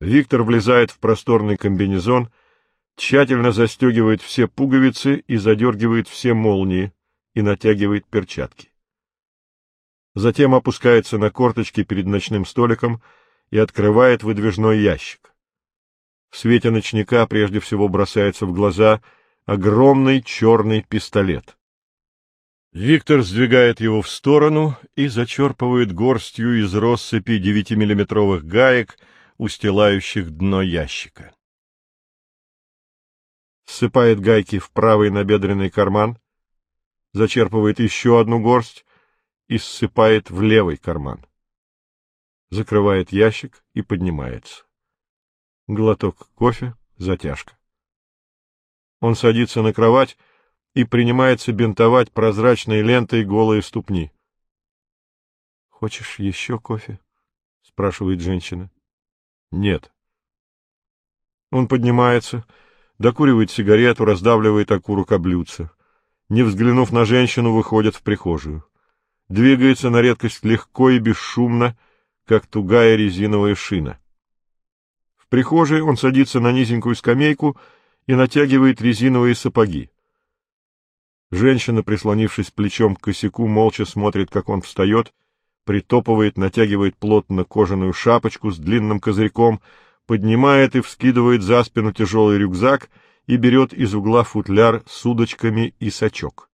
Виктор влезает в просторный комбинезон, тщательно застегивает все пуговицы и задергивает все молнии и натягивает перчатки. Затем опускается на корточки перед ночным столиком и открывает выдвижной ящик. В свете ночника прежде всего бросается в глаза огромный черный пистолет. Виктор сдвигает его в сторону и зачерпывает горстью из россыпи девятимиллиметровых гаек, устилающих дно ящика. Ссыпает гайки в правый набедренный карман, зачерпывает еще одну горсть и ссыпает в левый карман. Закрывает ящик и поднимается. Глоток кофе, затяжка. Он садится на кровать и принимается бинтовать прозрачной лентой голые ступни. — Хочешь еще кофе? — спрашивает женщина. — Нет. Он поднимается, докуривает сигарету, раздавливает окурок о блюдце. Не взглянув на женщину, выходит в прихожую. Двигается на редкость легко и бесшумно, как тугая резиновая шина. В прихожей он садится на низенькую скамейку и натягивает резиновые сапоги. Женщина, прислонившись плечом к косяку, молча смотрит, как он встает, притопывает, натягивает плотно кожаную шапочку с длинным козырьком, поднимает и вскидывает за спину тяжелый рюкзак и берет из угла футляр с удочками и сачок.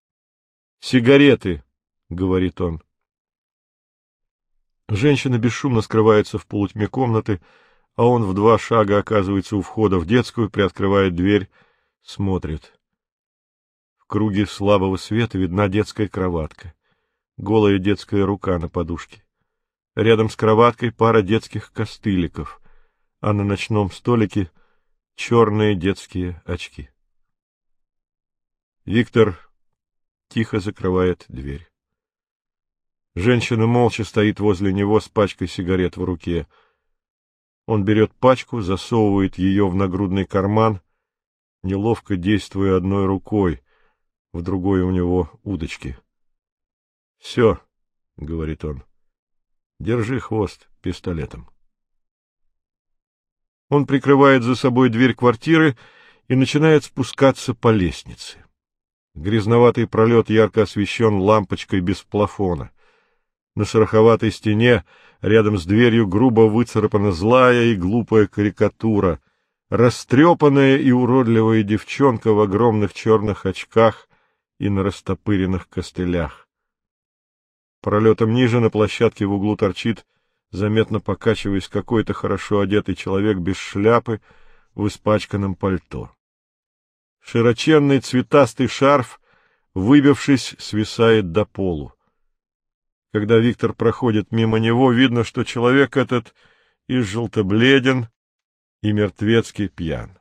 «Сигареты!» — говорит он. Женщина бесшумно скрывается в полутьме комнаты, а он в два шага оказывается у входа в детскую, приоткрывает дверь, смотрит. В круге слабого света видна детская кроватка, голая детская рука на подушке. Рядом с кроваткой пара детских костыликов, а на ночном столике черные детские очки. Виктор тихо закрывает дверь. Женщина молча стоит возле него с пачкой сигарет в руке — он берет пачку, засовывает ее в нагрудный карман, неловко действуя одной рукой, в другой у него удочки. — Все, — говорит он, — держи хвост пистолетом. Он прикрывает за собой дверь квартиры и начинает спускаться по лестнице. Грязноватый пролет ярко освещен лампочкой без плафона. На шероховатой стене рядом с дверью грубо выцарапана злая и глупая карикатура, растрепанная и уродливая девчонка в огромных черных очках и на растопыренных костылях. Пролетом ниже на площадке в углу торчит, заметно покачиваясь, какой-то хорошо одетый человек без шляпы в испачканном пальто. Широченный цветастый шарф, выбившись, свисает до полу. Когда Виктор проходит мимо него, видно, что человек этот и желтобледен, и мертвецкий пьян.